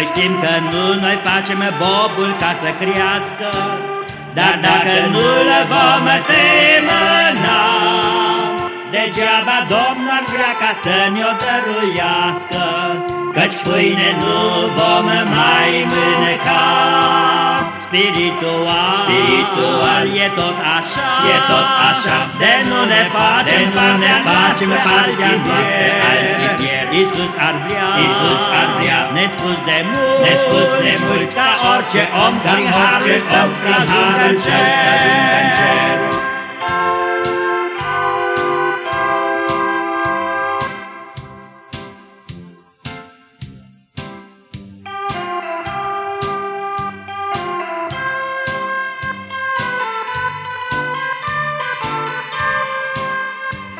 știm că nu noi facem bobul ca să crească, dar dacă nu-l vom semăna, degeaba Domnul ar vrea ca să ne-o dăruiască, căci pâine nu vom mai mânca. Spiritual, spiritual. E tot așa, e tot așa, de nu ne facem, de nu ne facem partea noastră alții pierd. Iisus ar vrea, Iisus ar vrea, nespus de mult, nespus de mult, ca orice om, ca prin orice harul său om, să prin ajungă harul în său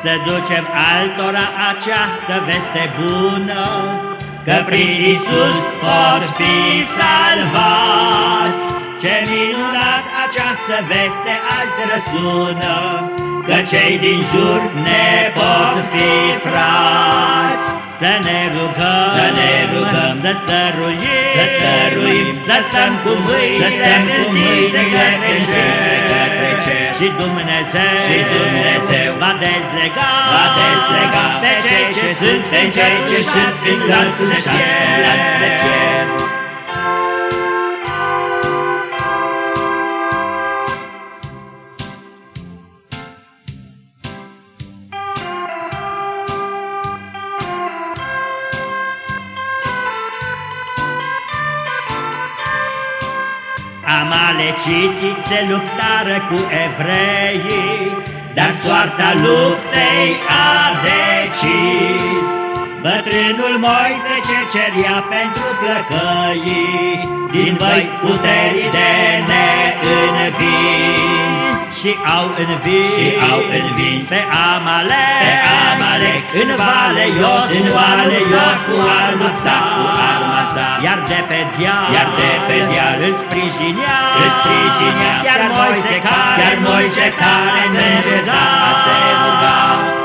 Să ducem altora această veste bună, Că prin Isus pot fi salvați. Ce minunat această veste azi răsună, Că cei din jur ne pot fi frați. Să ne rugăm, Să ne rugăm, să stăruim, să stăruim, să stăm cu mâinile să stăm cu mâinile către întinse cer. Către cer. Și Dumnezeu, Și Dumnezeu va dezlega, va dezlega pe cei ce sunt, pe cei ce sunt încălțușați în lanț de fier. Amaleciții se luptară cu evreii, dar soarta luptei a decis. Bătrânul Moise ce ceria pentru flăcăii, din voi puterii de neînvins. Și au învins, Și au învins pe Amalek, pe Amalek, în vale Iosua, în vale Iosua, cu arma sa, de pe deal, Iar de pe deal îl sprijinea, îl sprijinea, chiar Moise care, chiar Moise care se ruga, se ruga.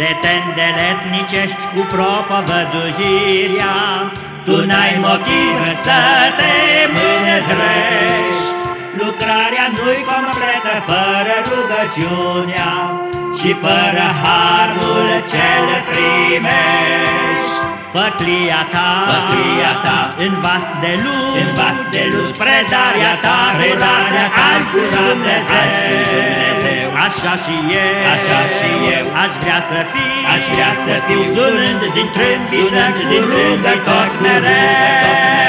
De tendeletnicești cu propovăduirea, Tu n-ai motiv să te mândrești. Lucrarea nu-i completă fără rugăciunea Și fără harul cel primești. Făclia ta, Făclia ta, în vas de lut, în vas de lut, predarea ta, predarea ta, azi cu Dumnezeu. Azi cu Dumnezeu. Așa și eu, Așa și eu, aș vrea să fiu, aș vrea să fiu, sunând din trâmbiță, sunând din cu rugă trâmbiță, tot cu rugă tot mereu.